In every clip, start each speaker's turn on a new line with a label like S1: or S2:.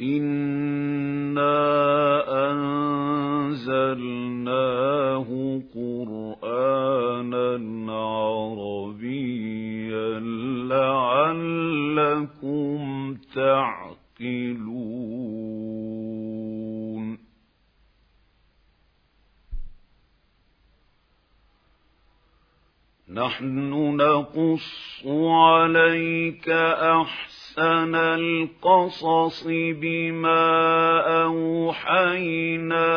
S1: إِنَّا أَنزَلْنَاهُ قُرْآنًا عَرَبِيًّا لَّعَلَّكُمْ تَعْقِلُونَ نَحْنُ نَقُصُّ عَلَيْكَ أَحْسَنَ أحسن القصص بما أوحينا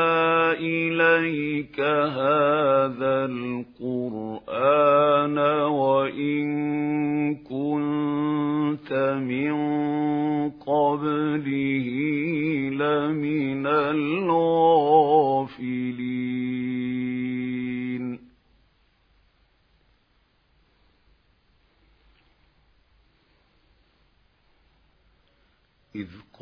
S1: إليك هذا القرآن وإن كنت من قبله لمن الغافلين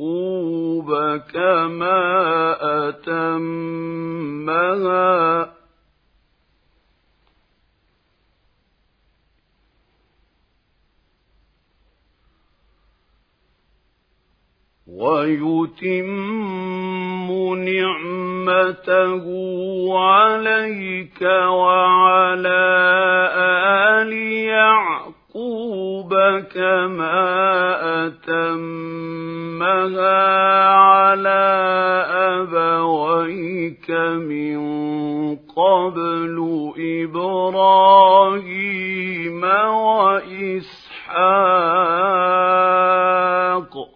S1: العقوب كما أتمها ويتم نعمته عليك وعلى آل يعقوب عقوبك كما أتمها على أبويك من قبل إبراهيم وإسحاق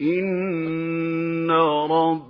S1: إن رب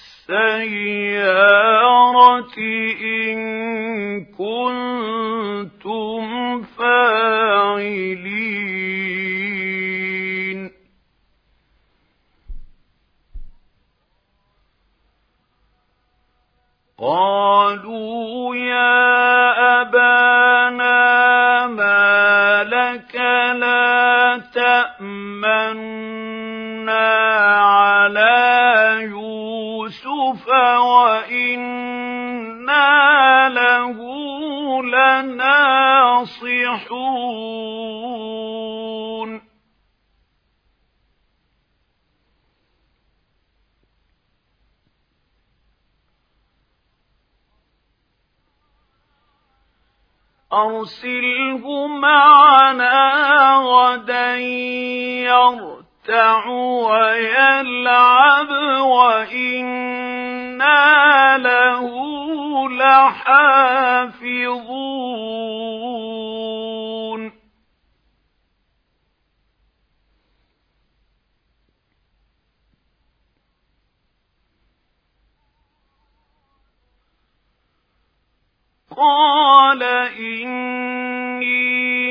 S1: السيارة إن كنتم فاعلين قالوا يا أبانا ما لك لا تأمن ناصحون أرسله معنا غدا يرتع ويلعب وإن إِنَّا لَهُ لَحَافِظُونَ قَالَ إِنِّي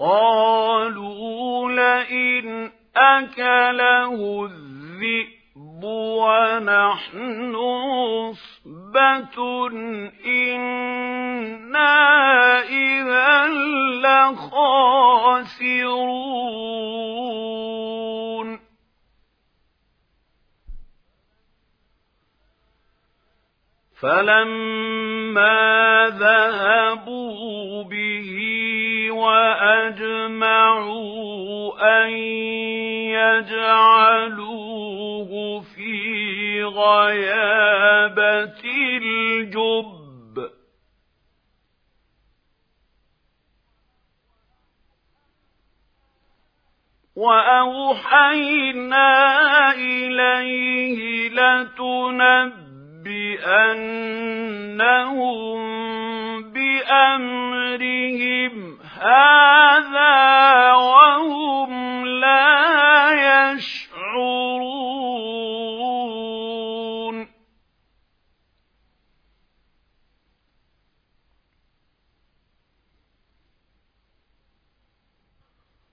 S1: قالوا لئن أكله الذئب ونحن صبة إنا إذا لخاسرون فلما ذهبوا به وَأَجْمَعُوا أَن يَجْعَلُوهُ فِي غَيَابَةِ الْجُبِّ وَأَوْحَيْنَا إِلَيْهِ لتنبه بأنهم بأمرهم هذا وهم لا يشعرون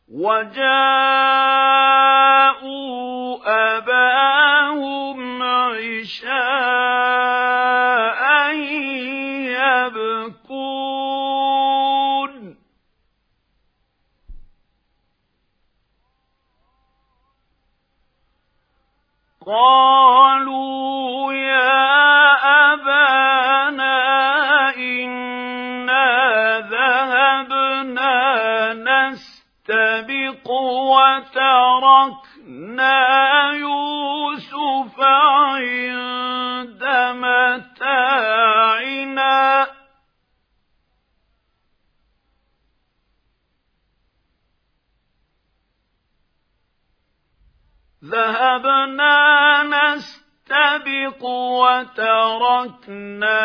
S1: وجاءوا أباهم عِشَاءً يَبْكُونَ قَالُوا يَا أَبَانَا إِنَّا ذَهَبْنَا نَسْتَبِقُ وَتَرَكْنَا يوم عِندَ مَتَاعِنَا ذَهَبْنَا نَسْتَبِقُ وَتَرَكْنَا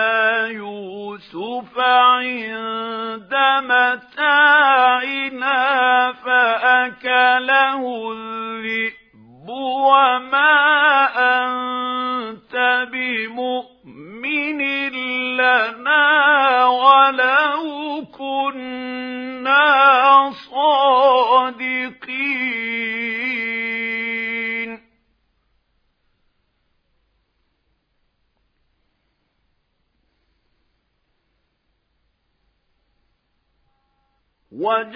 S1: يُوسُفَ عِندَ مَتَاعِنَا فَأَكَلَهُ الذِّئْبُ الحب وما أنت بمؤمن لنا ولو كنا صادقين وَجَاءُوا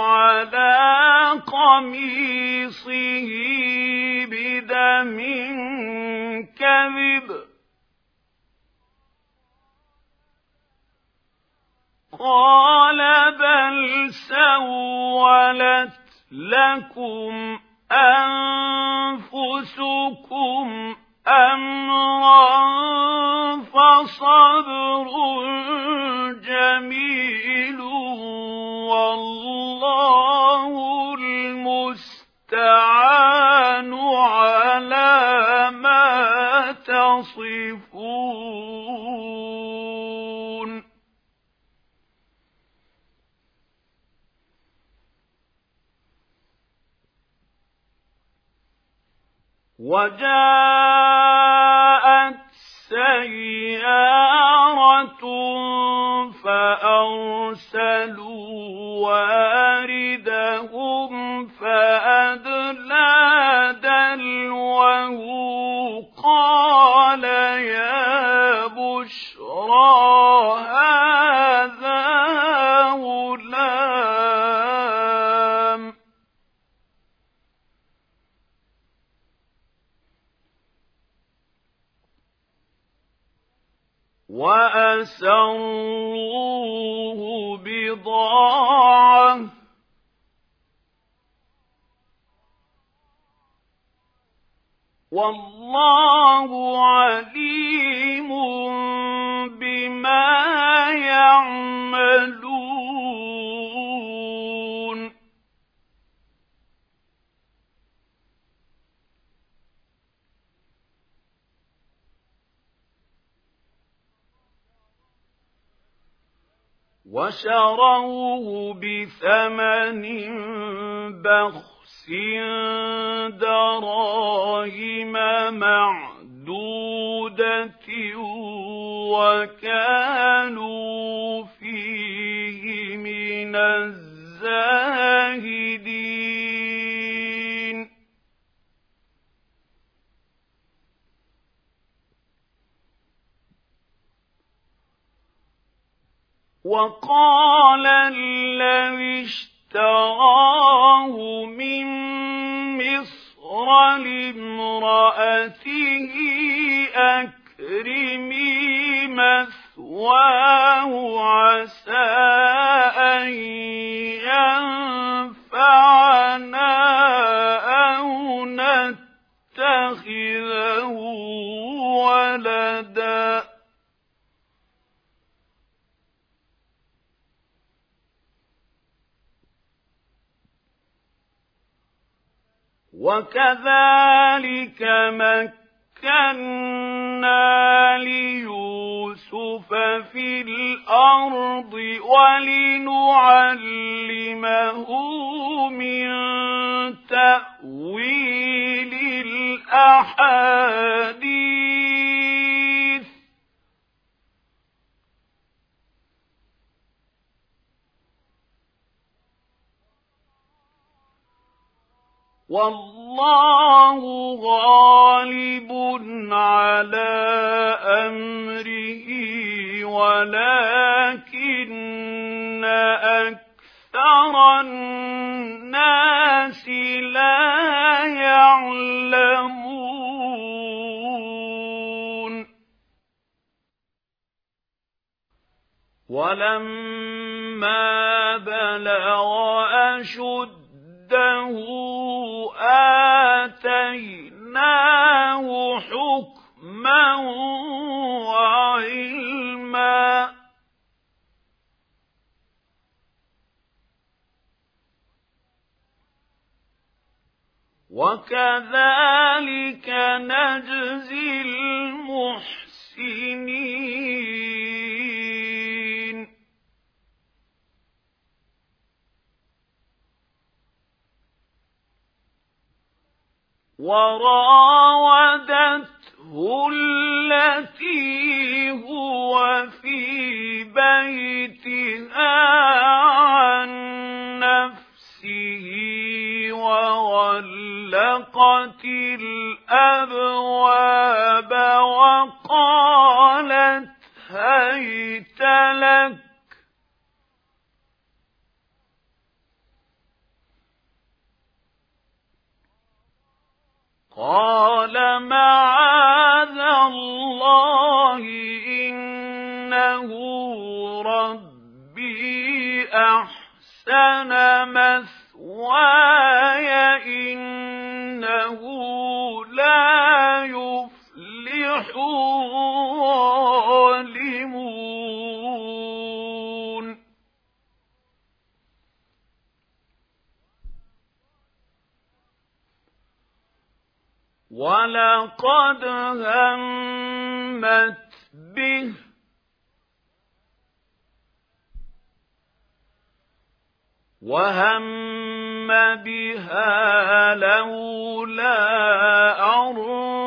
S1: عَلَى قَمِيصِهِ بِدَمٍ كَذِبٍ قَالَ بَلْ سَوَّلَتْ لَكُمْ أَنفُسُكُمْ أَمْرًا قد يعلمه مِن تَأْوِيلِ الْأَحَادِيثِ وَاللَّهُ غَالِبٌ عَلَى أَمْرِهِ وَلَكِنَّ أكثر الناس لا يعلمون ولما بلغ أشده آتيناه حكما وعلما وكذلك نجزي المحسنين وراودته التي هو في بيتها عن نفسه وغلقت الأبواب وقالت هيت لك قال معاذ الله إنه ربي أحسن مثلا وَمَثْوَايَ إِنَّهُ لَا يُفْلِحُ الظَّالِمُونَ وَلَقَدْ هَمَّتْ بِهِ وَهَمَّ بِهَا لَوْلَا أَن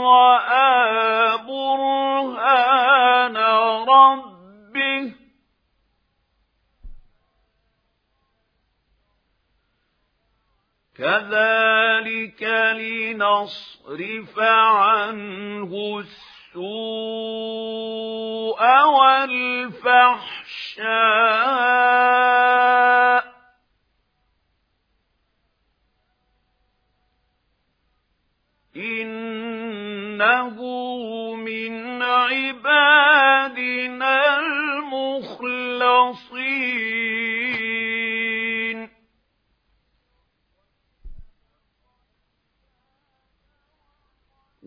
S1: رَّأَىٰ بُرْهَانَ رَبِّهِ كَذَٰلِكَ لِنَصْرِفَ عَنْهُ السُّوءَ وَالْفَحْشَاءَ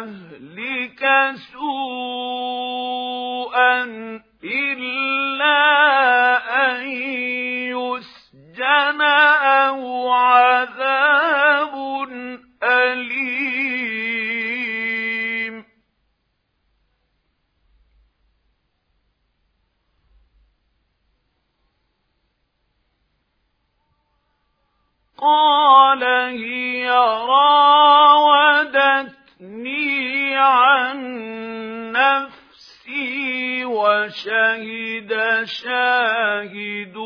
S1: أهلك سوءا إلا أن يسجن أو عذاب أليم قال شهد شاهد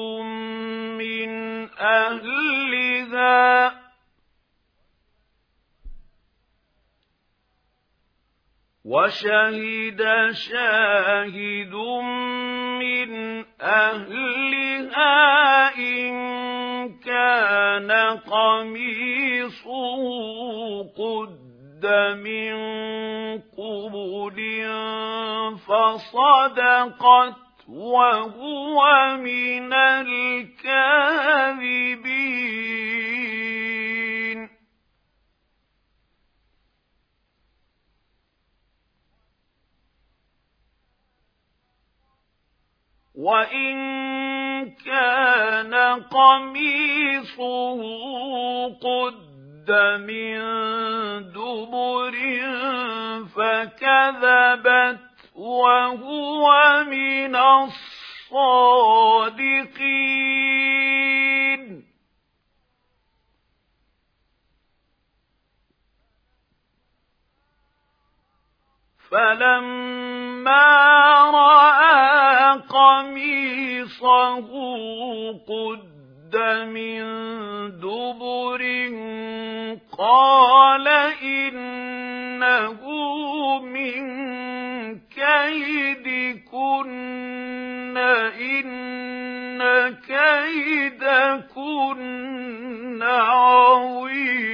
S1: من أهلها وشهد شاهد من أهلها إن كان قميصه قد من قبل فصدقت وهو من الكاذبين وإن كان قميصه قد لابد من دبر فكذبت وهو من الصادقين فلما رأى قميصه قد من قال إنه من كيدكن إن كيدكن عظيم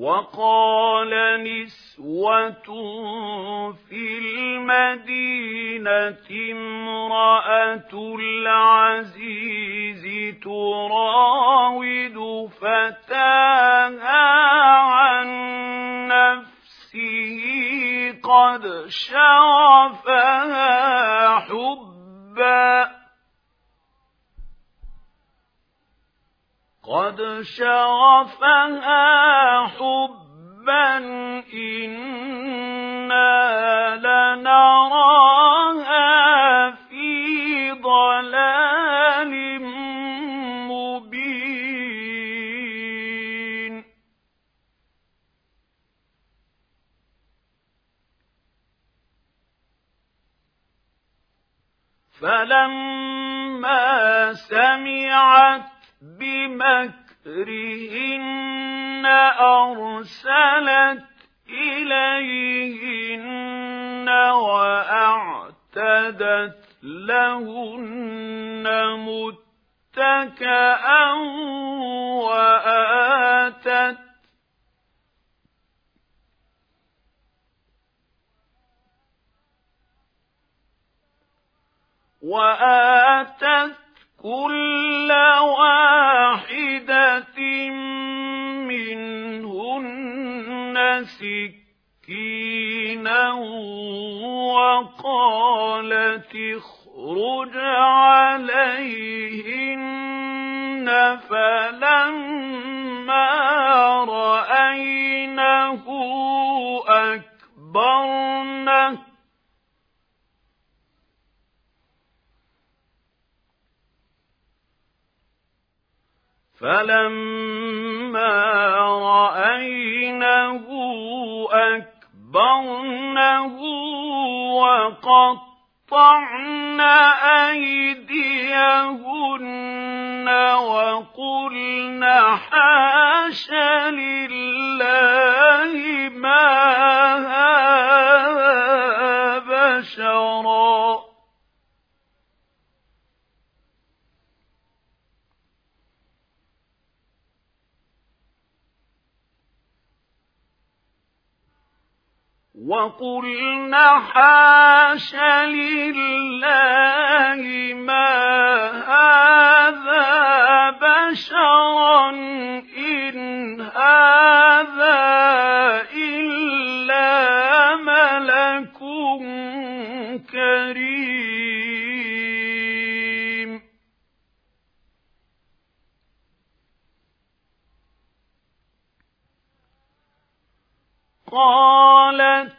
S1: وقال نسوة في المدينة امرأة العزيز تراود فتاها عن نفسه قد شرفها حبا قد شغفها حبا إنا لنراها في ضلال مبين فلما سمعت بمكرهن أرسلت إليهن وأعتدت لهن متكأ وآتت وآتت كل واحدة منهن سكينا وقالت اخرج عليهن فلما فَلَمَّا رَأَيْنَهُ أَكْبَرْنَهُ وَقَطَّعْنَ أَيْدِيَهُنَّ وَقُلْنَ حَاشَ لِلَّهِ مَا هَذَا بَشَرًا وَقُلْنَا حَاشَ لِلَّهِ مَا هَذَا بَشَرًا إِنْ هَذَا إِلَّا مَلَكٌ كَرِيمٌ قَالَتْ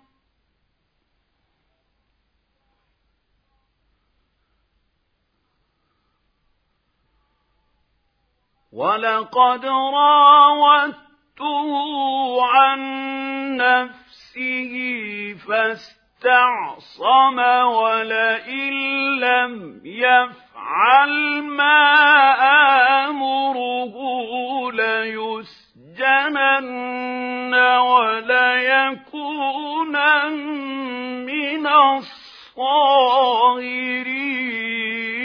S1: ولقد راودته عن نفسه فاستعصم ولئن لم يفعل ما آمره ليسجنن وليكونن من الصاغرين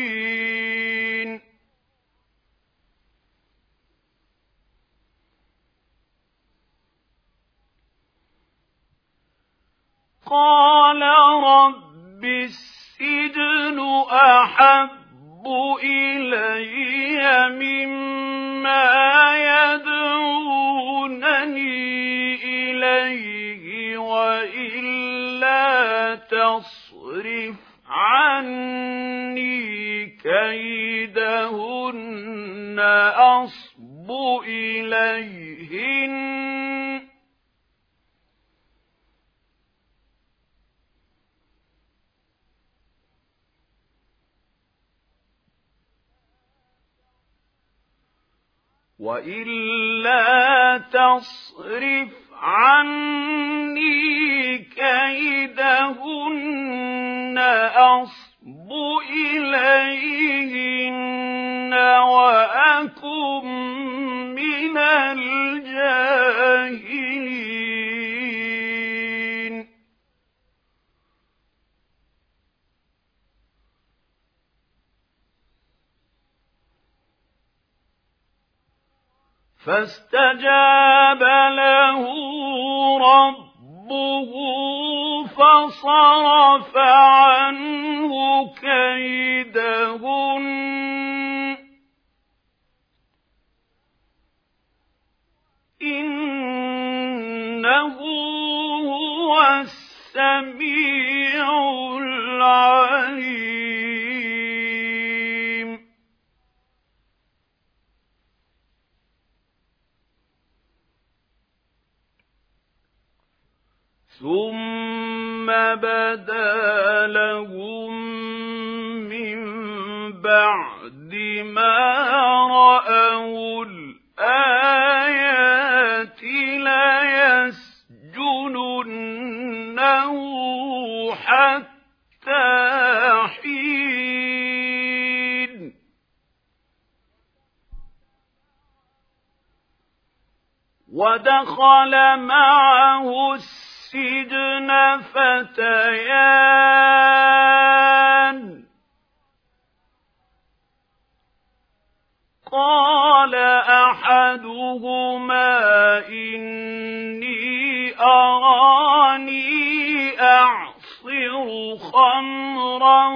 S1: قال رب السجن أحب إلي مما يدعونني إليه وإلا تصرف عني كيدهن أصب إليهن وإلا تصرف عني كيدهن أصب إليهن وأكن من الجاهلين فاستجاب له ربه فصرف عنه كيدهن إنه هو السميع العليم ثُمَّ بَدَا لَهُم مِّن بَعْدِ مَا رَأَوُا الْآيَاتِ لَيَسْجُنُنَّهُ حَتَّىٰ حِينٍ وَدَخَلَ مَعَهُ السَّجْنَ السجن فتيان قال أحدهما إني أراني أعصر خمرا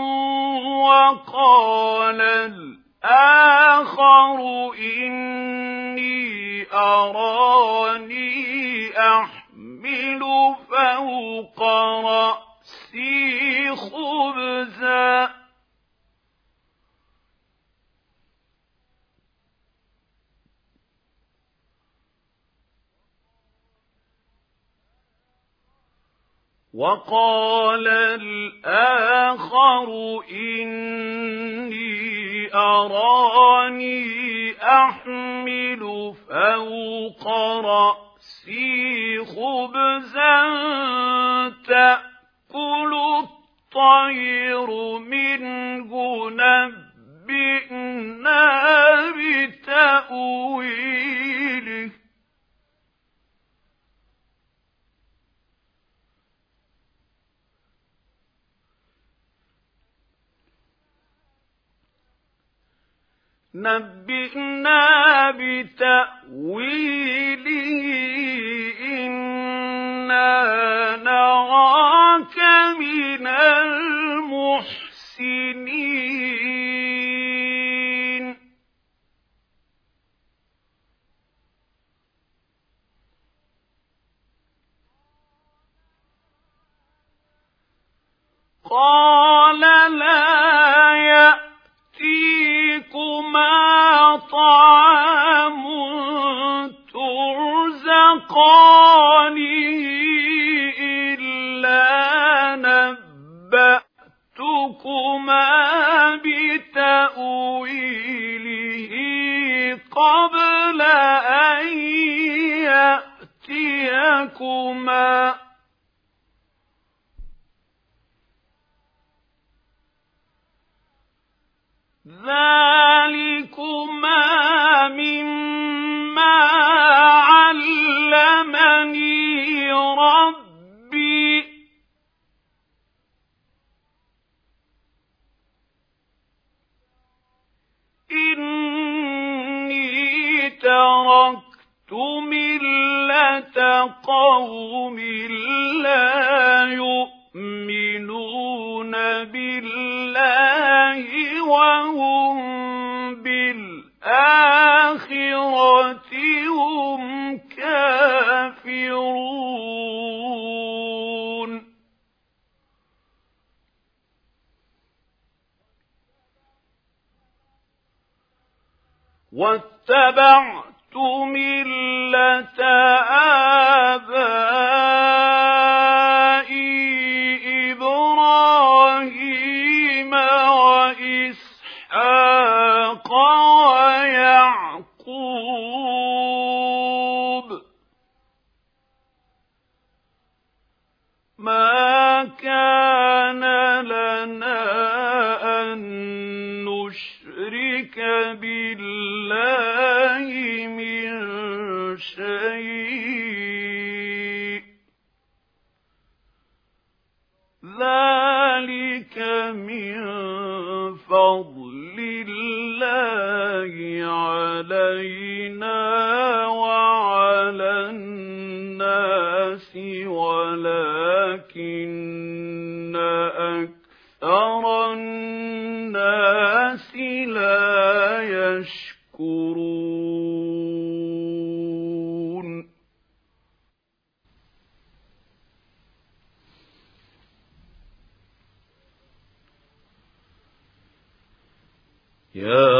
S1: وقال الآخر إني أراني أحصر أحمل فوق رأسي خبزا وقال الآخر إني أراني أحمل فوق رأسي نسقي خبزا تأكل الطير منه نبئنا بتأويله نبئنا بتأويله رَبُّكُمَا ذَلِكَ قوم لا يؤمنون بالله وهم بالآخرة هم كافرون واتبعت من ملة آبائهم الناس ولكن أكثر الناس لا يشكرون يا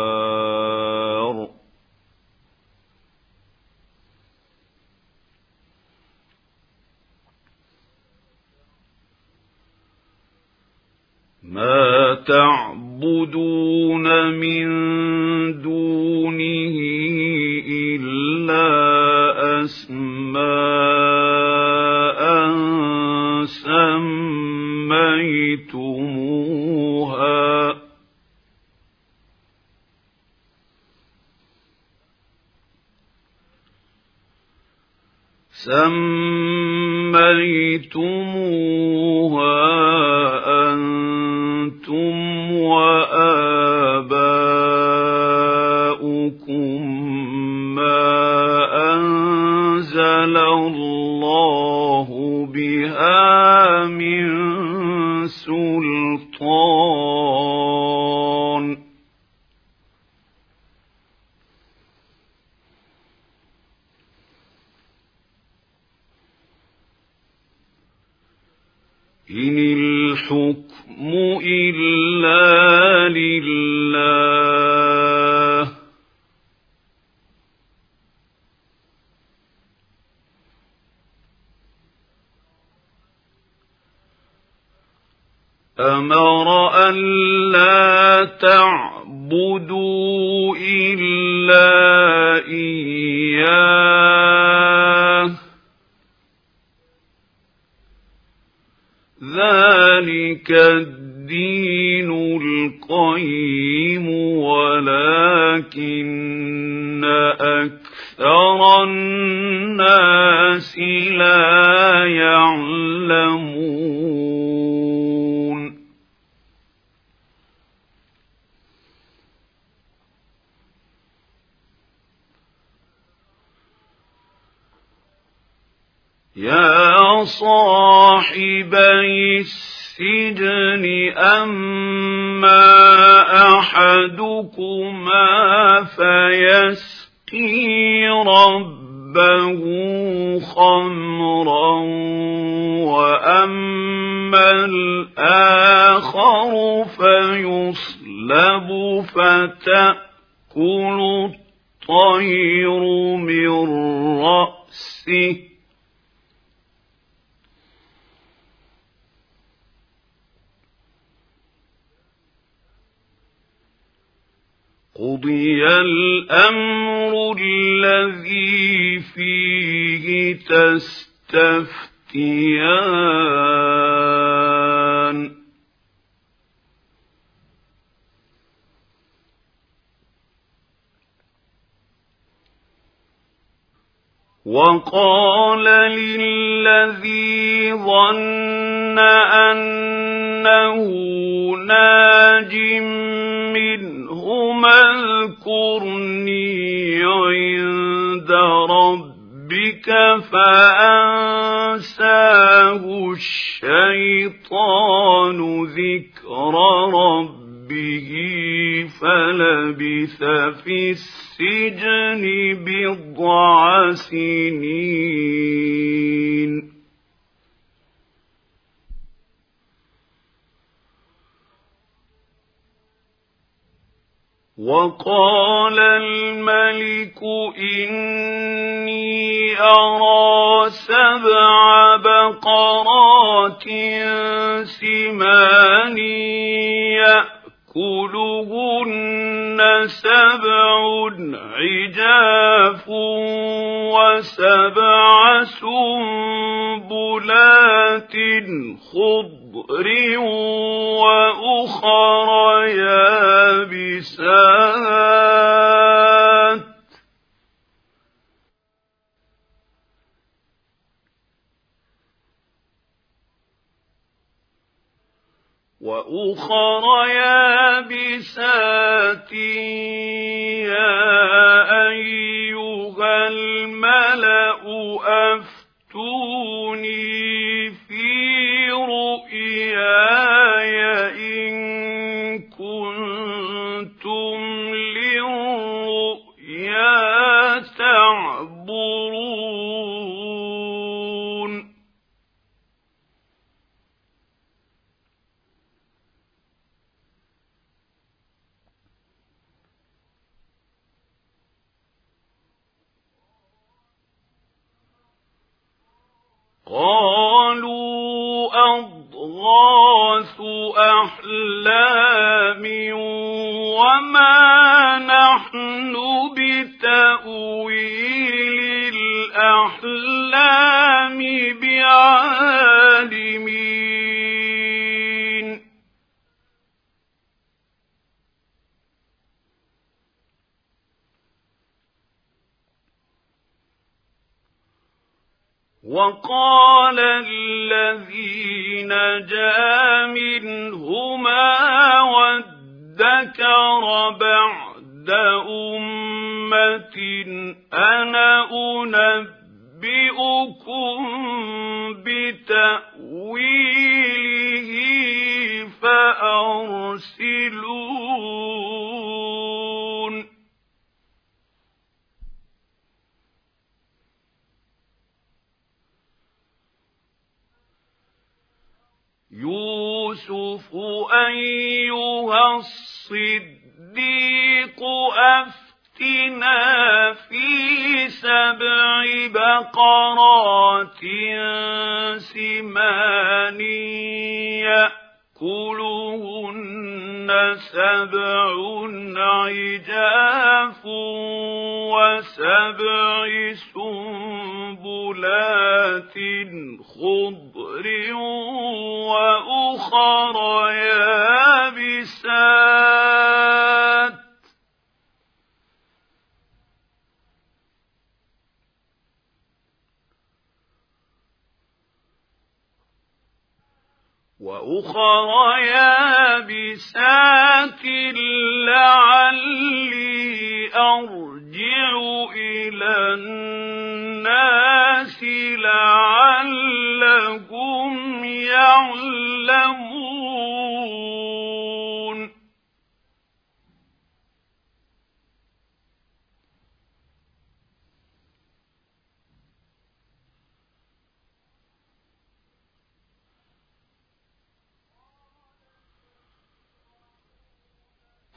S1: ما تعبدون من دونه إلا أسماء سميتموها سميتموها وآباؤكم ما أنزل الله بها من سلطان إن الحكم إلا إلا السجن أما أحدكما فيسقي ربه خمرا وأما الآخر فيصلب فتأكل الطير من رأسه قضي الأمر الذي فيه تستفتيان وقال للذي ظن أنه ناج منهما اذكرني عند ربك فأنساه الشيطان ذكر ربه فلبث في السماء السجن بضع سنين وقال الملك إني أرى سبع بقرات سمان يأتي كلهن سبع عجاف وسبع سنبلات خضر وأخر يابسات وأخر يابسات يا أيها الملأ أفتوني في رؤياي إن كنتم قالوا أضغاث أحلام وما نحن بتأويل الأحلام بعالم وقال الذي نجا منهما وادكر بعد أمة أنا أنبئكم بتأويله فأرسلون يوسف أيها الصديق أفتنا في سبع بقرات سمان يأتي كلهن سبع عجاف وسبع سنبلات خضر وأخر يابسات وأخرى يابسات لعلي أرجع إلى الناس لعلهم يعلمون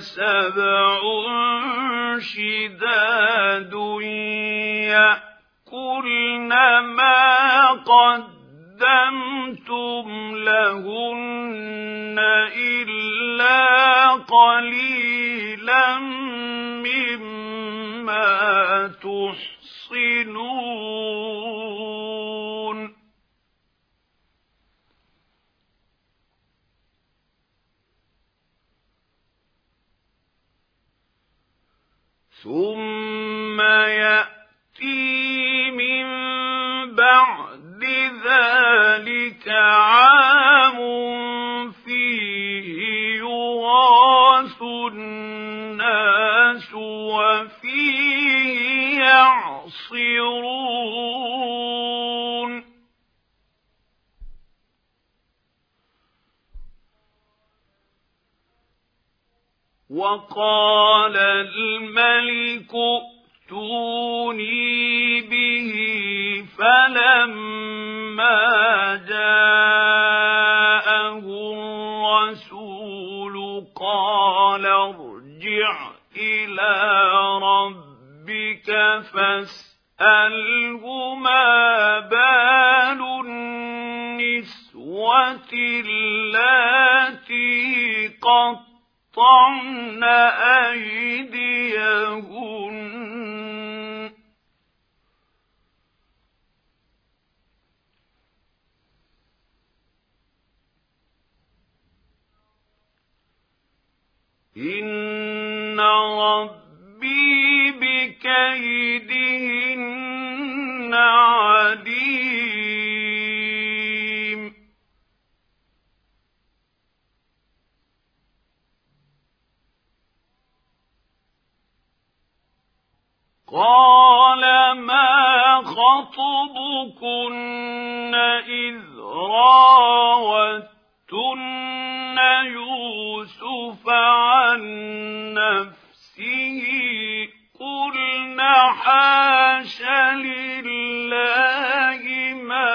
S1: سبع شداد يأكلن ما قدمتم لهن إلا قليلا وَقَالَ الْمَلِكُ ائْتُونِي بِهِ فَلَمَّا جَاءَهُ الرَّسُولُ قَالَ ارْجِعْ إِلَى رَبِّكَ فَاسْتَغْفِرْ هما بال النسوة اللاتي قطعن أيديهن إن ربي بِكَيْدِهِنَّ عَلِيمٌ قَالَ مَا خَطْبُكُنَّ إِذْ راوتن يُوسُفَ عَن نَّفْسِهِ قلنا حاش لله ما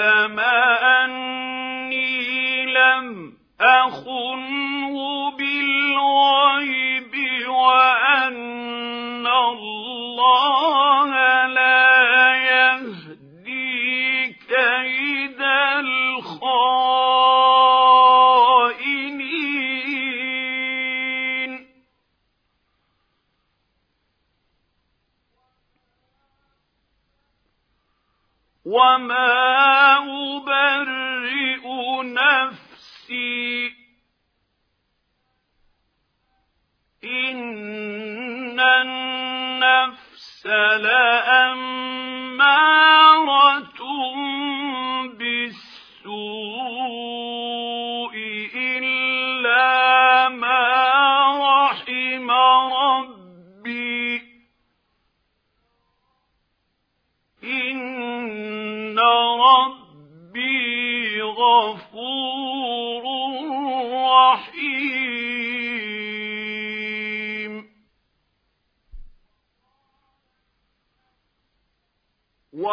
S1: يَعْلَمَ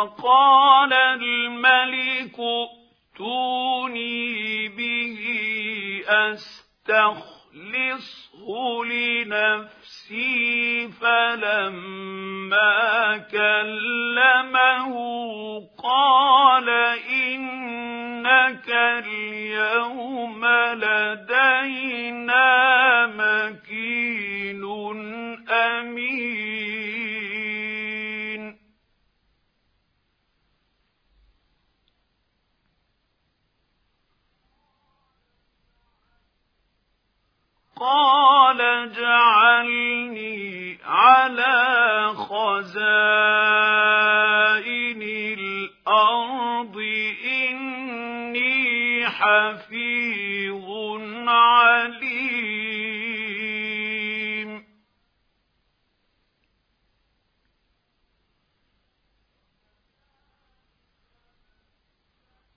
S1: وقال الملك حفيظ عليم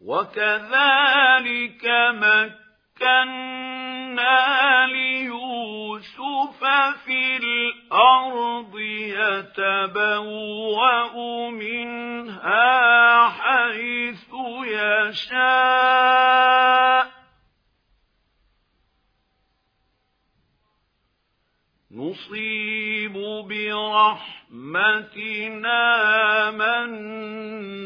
S1: وكذلك مكنا لِيُوسُفَ فِي الْأَرْضِ يَتَبَوَّأُ مِنْهَا حَيْثُ يَشَاءُ نُصِيبُ بِرَحْمَتِنَا مَن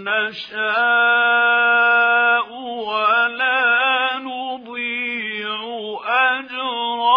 S1: نَّشَاءُ وَلَا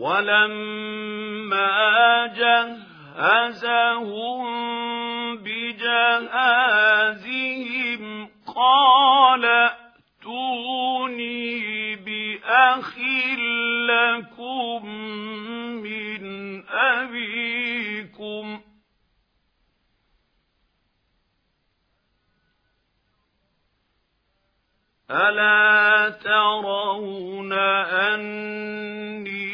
S1: ولما جهزهم بجهازهم قال ائتوني بأخ لكم من أبيكم ألا ترون أني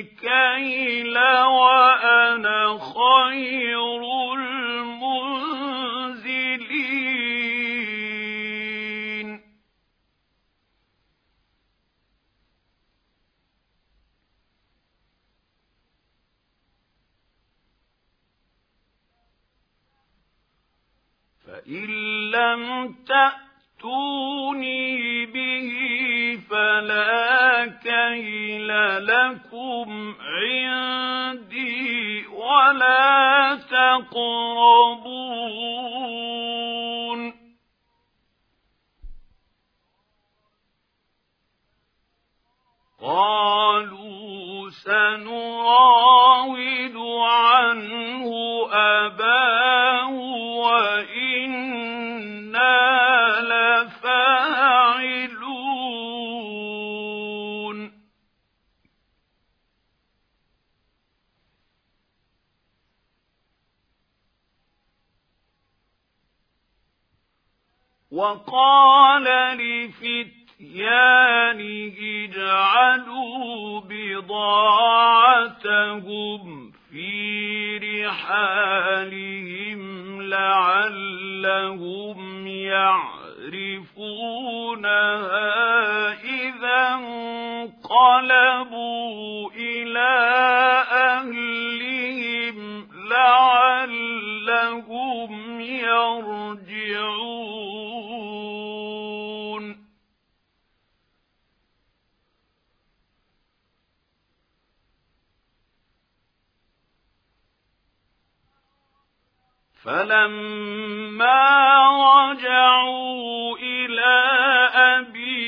S1: الكيل وأنا خير المنزلين فإن لم تأتي فَأْتُونِي بِهِ فَلَا كَيْلَ لَكُمْ عِندِي وَلَا تَقْرَبُونِ قَالُوا سَنُرَاوِدُ عَنْهُ أَبَاهُ وإن وقال لفتيانه اجعلوا بضاعتهم في رحالهم لعلهم يعرفونها إذا انقلبوا إلى أهلهم لعلهم يرجعون فلما رجعوا إلى أبيهم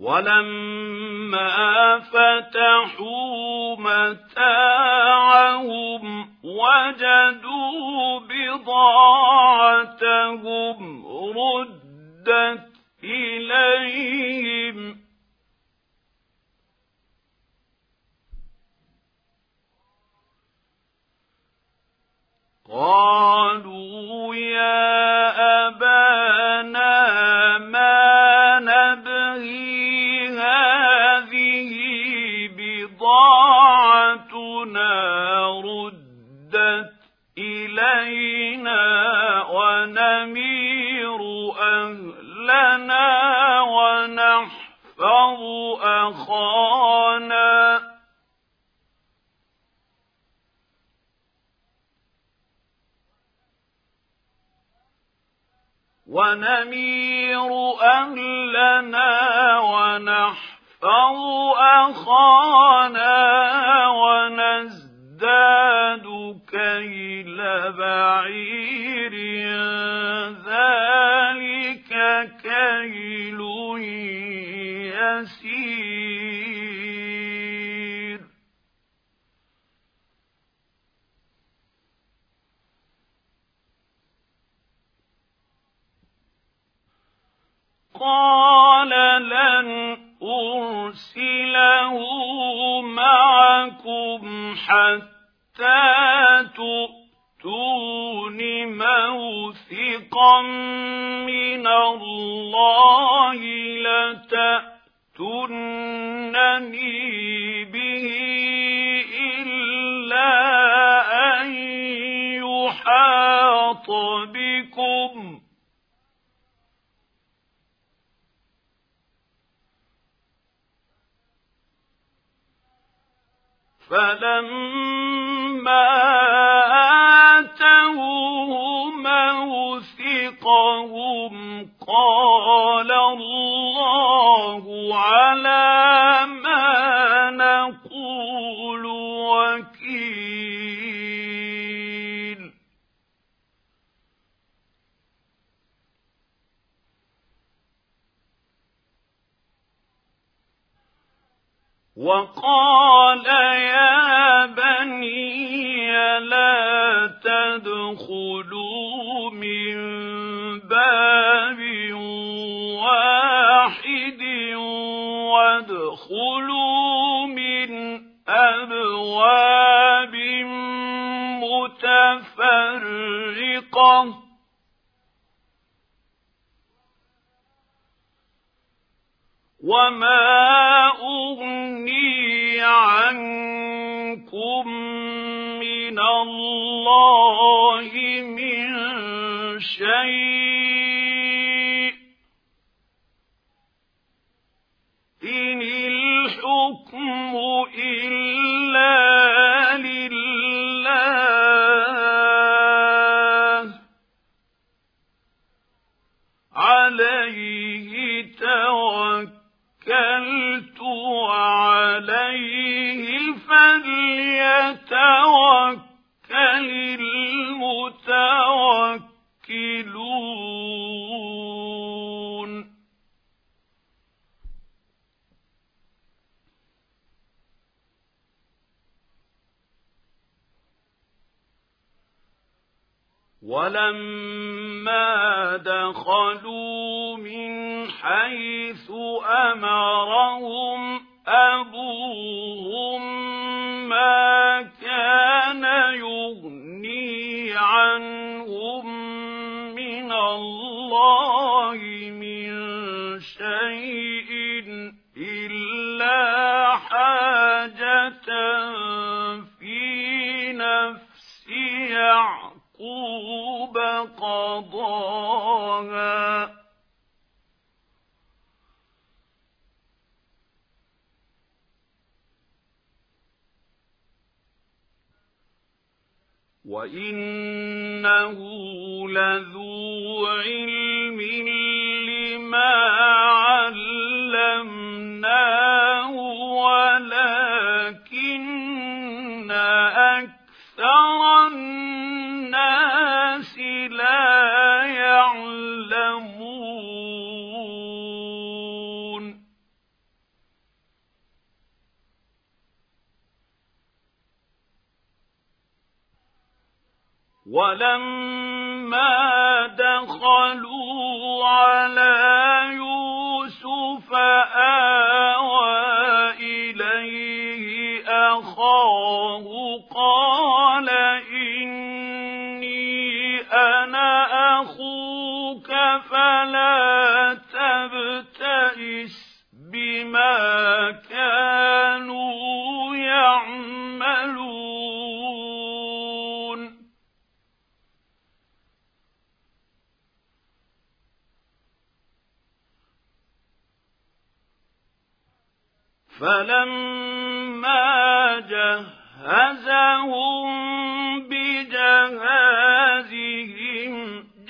S1: ولما فتحوا متاعهم وجدوا بضاعتهم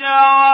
S1: يَعْلَمُونَ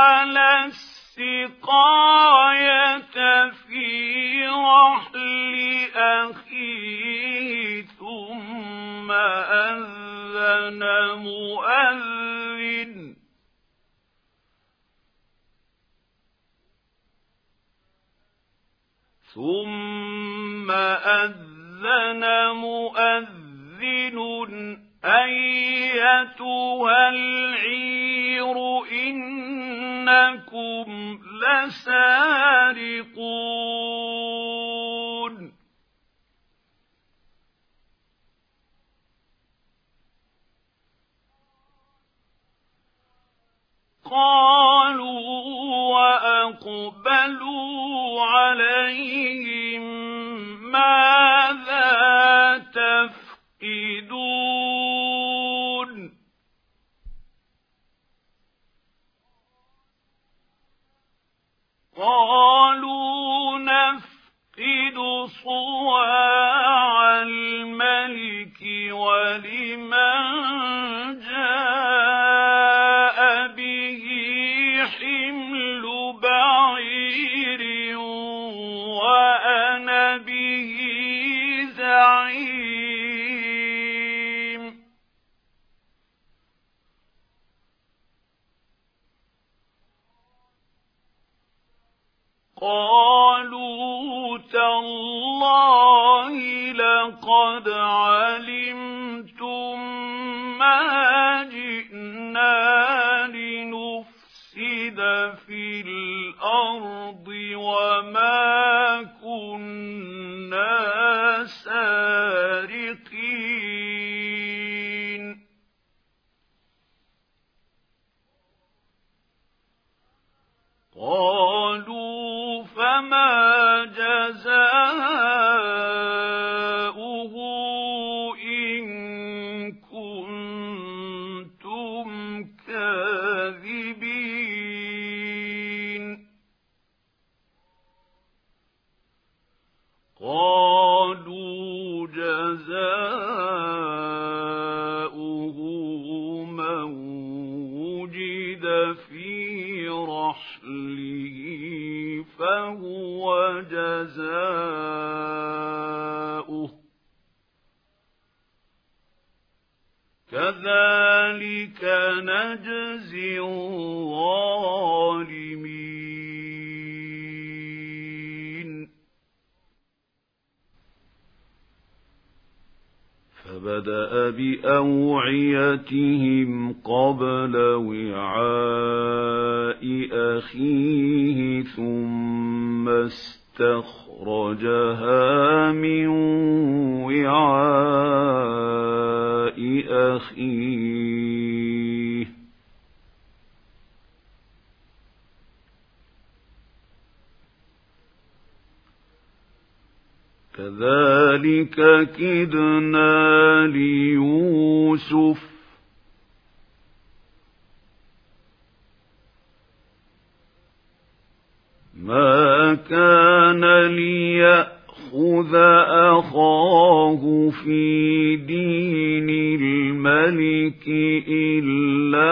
S1: فبدأ بأوعيتهم قبل وعاء أخيه ثم استخرجها من وعاء أخيه كذلك كدنا ليوسف ما كان ليأخذ أخاه في دين الملك إلا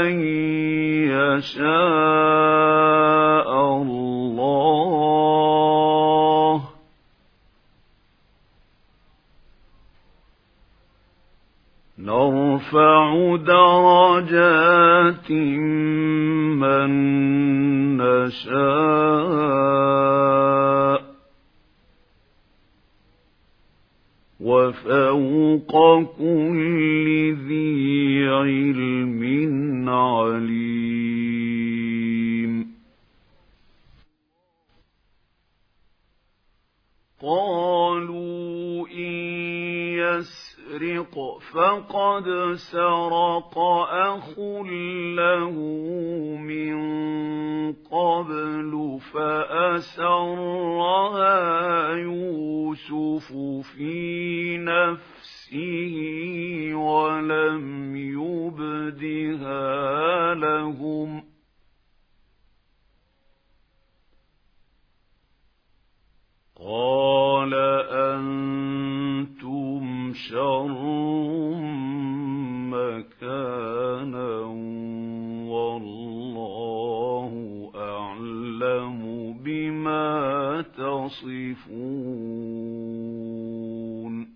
S1: أن يشاء الله نرفع درجات من نشاء وفوق كل ذي علم عليم قالوا إن يس يسرق فقد سرق أخ له من قبل فأسرها يوسف في نفسه ولم يبدها لهم ۖ قال أنتم شر مكانا والله أعلم بما تصفون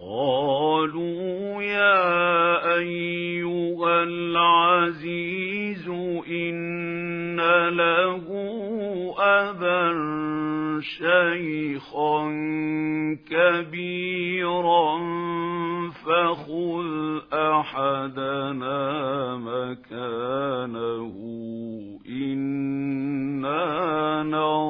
S1: قالوا يا أيها العزيز إن له أبا شيخا كبيرا فخذ أحدنا مكانه إنا نرى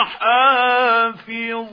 S1: حافظين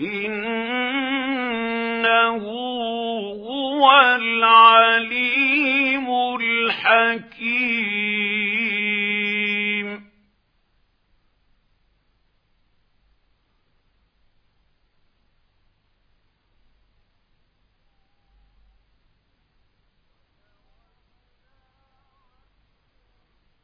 S1: إِنَّهُ هُوَ الْعَلِيمُ الْحَكِيمُ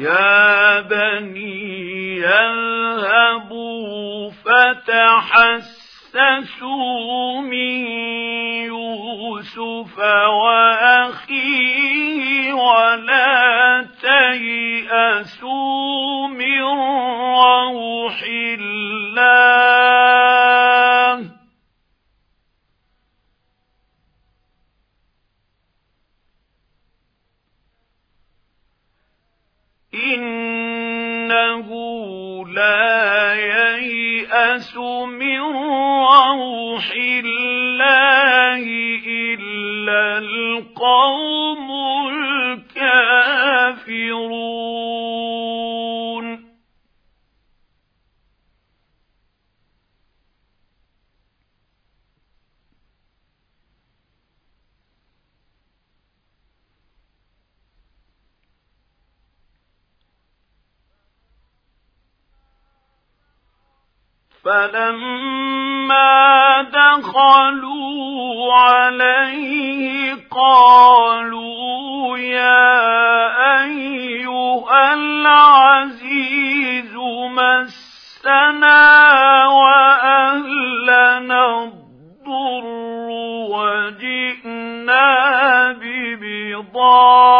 S1: يا بني يذهبوا فتحسسوا من يوسف وأخيه ولا تيأسوا من روح الله إِنَّهُ لَا يَيْأَسُ مِن رَّوْحِ اللَّهِ إِلَّا الْقَوْمُ الْكَافِرُونَ فَلَمَّا دَخَلُوا عَلَيْهِ قَالُوا يَا أَيُّهَا الْعَزِيزُ مَسَّنَا وَأَهْلَنَا الضُّرُّ وَجِئْنَا بِبِضَاعَةٍ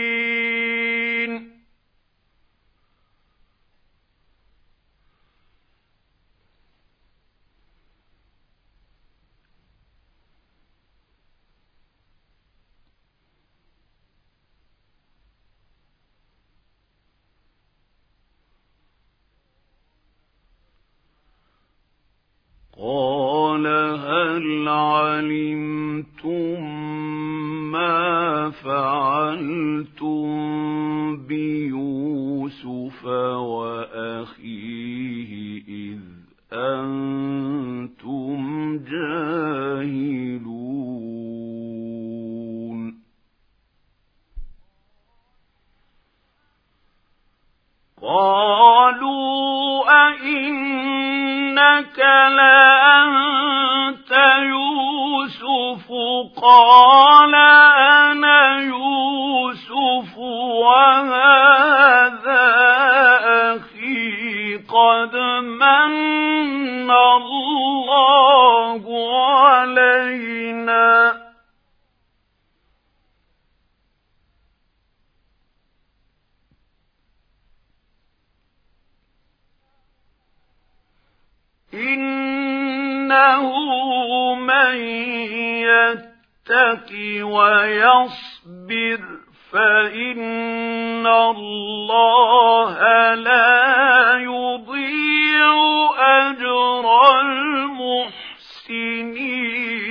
S1: قال هل علمتم ما فعلتم بيوسف وأخيه إذ أنتم جاهلون قالوا أئنك لأنت يوسف قال أنا يوسف وهذا أخي قد من الله علينا إِنَّهُ مَن يَتَّقِ وَيَصْبِرْ فَإِنَّ اللَّهَ لَا يُضِيعُ أَجْرَ الْمُحْسِنِينَ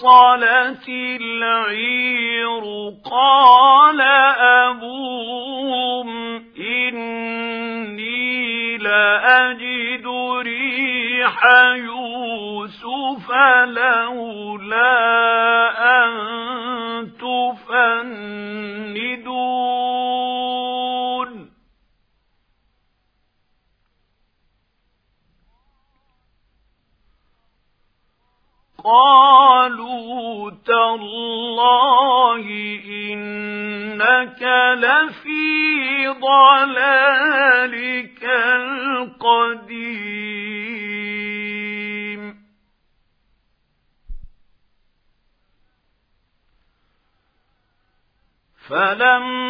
S1: صلت العير قال أبوهم إني لأجد ريح يوسف له ضَلَالِكَ الْقَدِيمِ فَلَمَّا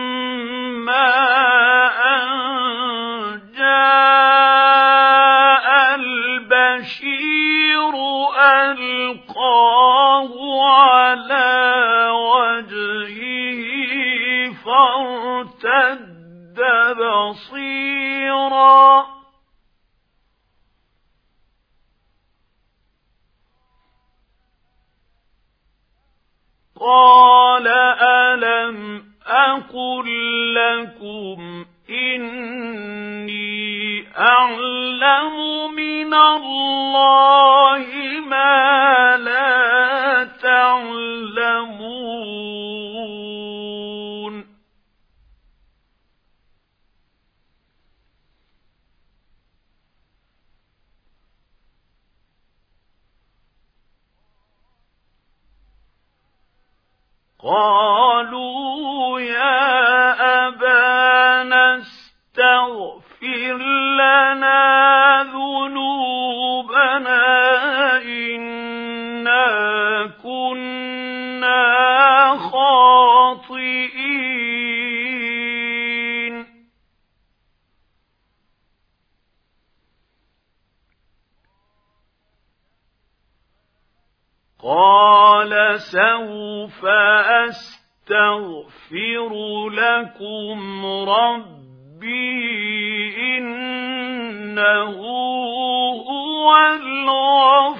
S1: 光。فسوف أستغفر لكم ربي إنه هو الغفور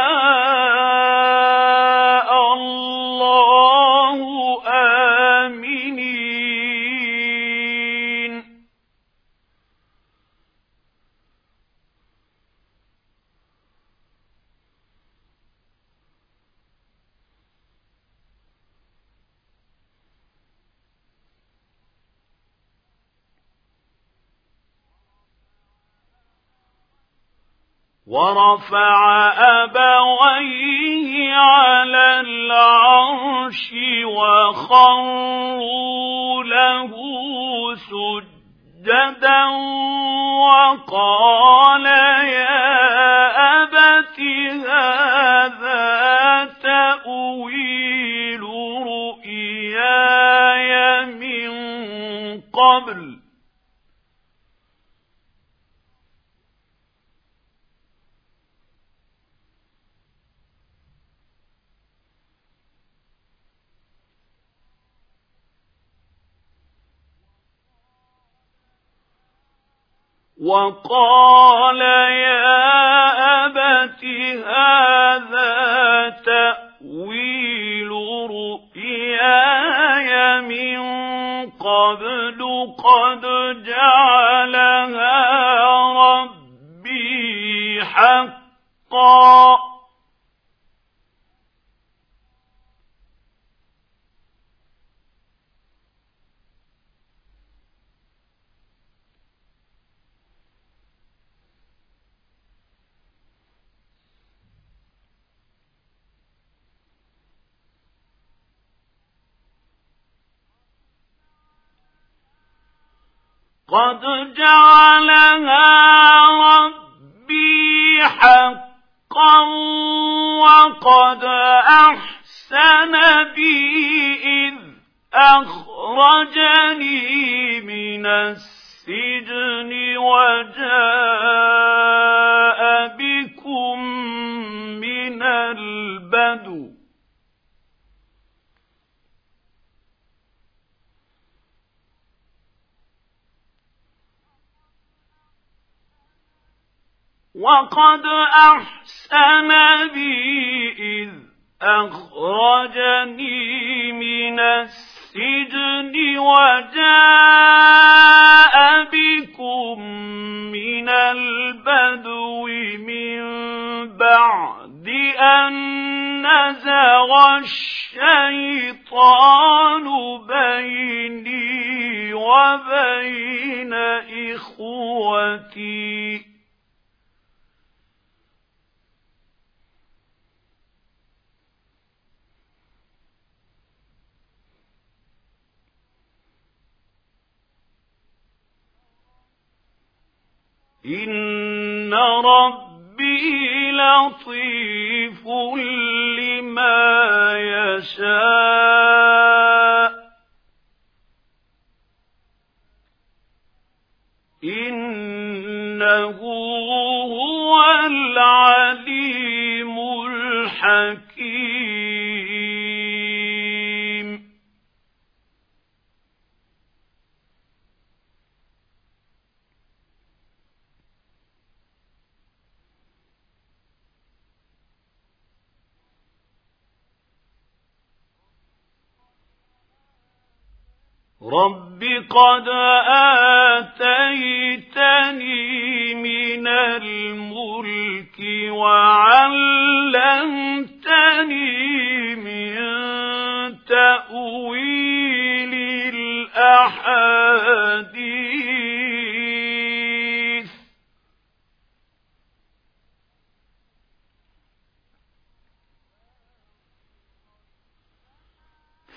S1: وقال يا أبت هذا تأويل رؤياي من قبل قد جاء قد جعل أحسن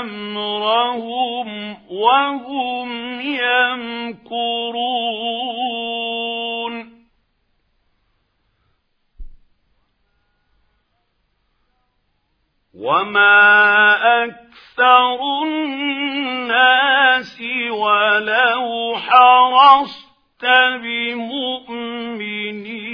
S1: أمرهم وهم يمكرون وما أكثر الناس ولو حرصت بمؤمنين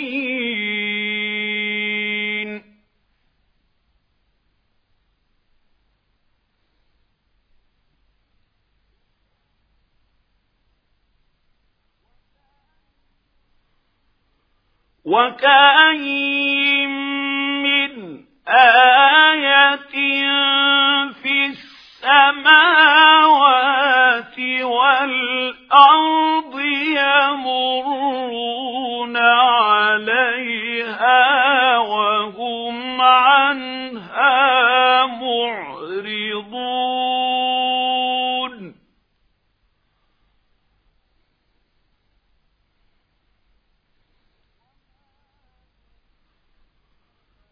S1: وكأي من آية في السماوات والأرض يمرون عليها وهم عنها معرضون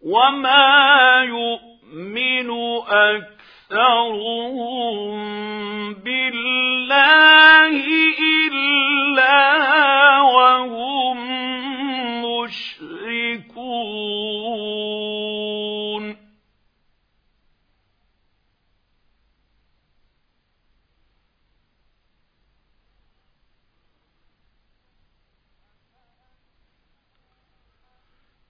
S1: وما يؤمن أكثرهم بالله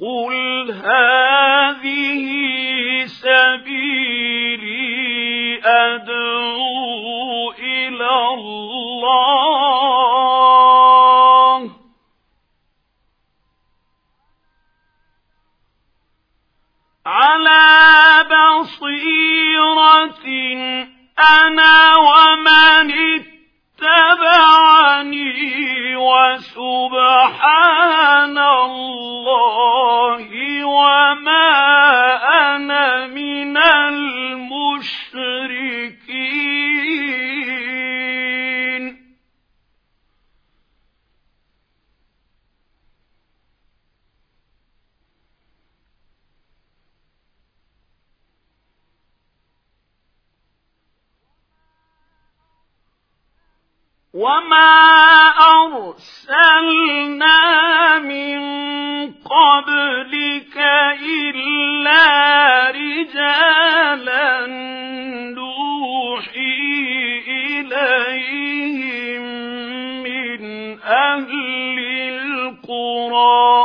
S1: قُلْ هَٰذِهِ سَبِيلِي أَدْعُو إِلَى اللَّهِ عَلَى بَصِيرَةٍ أَنَا وَمَنِ اتبعني وسبحان الله وما أنا من المشركين وما أرسلنا من قبلك إلا رجالا نوحي إليهم من أهل القرى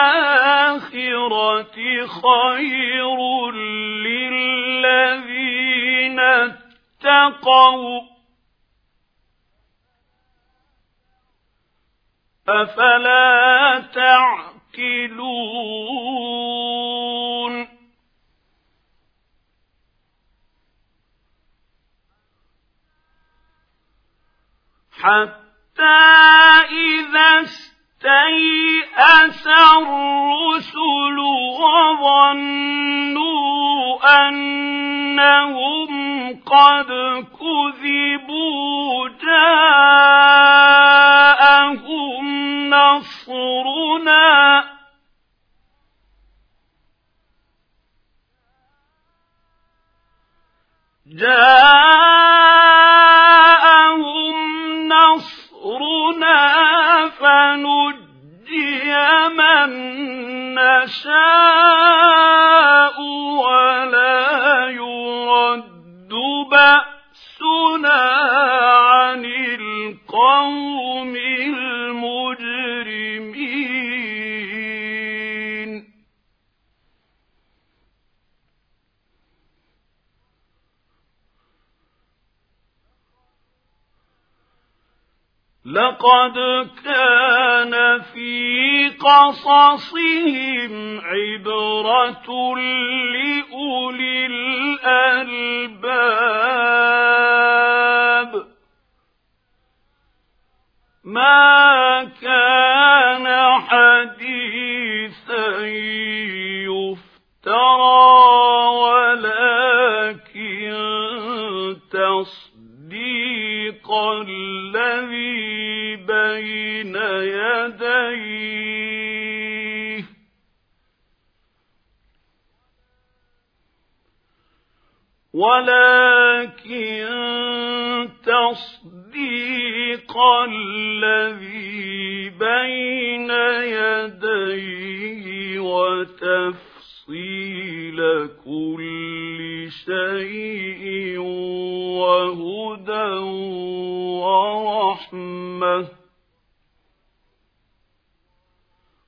S1: الآخرة خير للذين اتقوا أفلا تعقلون حتى إذا استيأس الرسل وظنوا أنهم قد كذبوا جاءهم نصرنا جاءهم نصرنا أمرنا فنجي من نشاء ولا يرد بأسنا عن القوم لقد كان في قصصهم عبرة لأولي الألباب ما كان حديثا يفترى ولكن تصديق يديه ولكن تصديق الذي بين يديه وتفصيل كل شيء وهدى ورحمه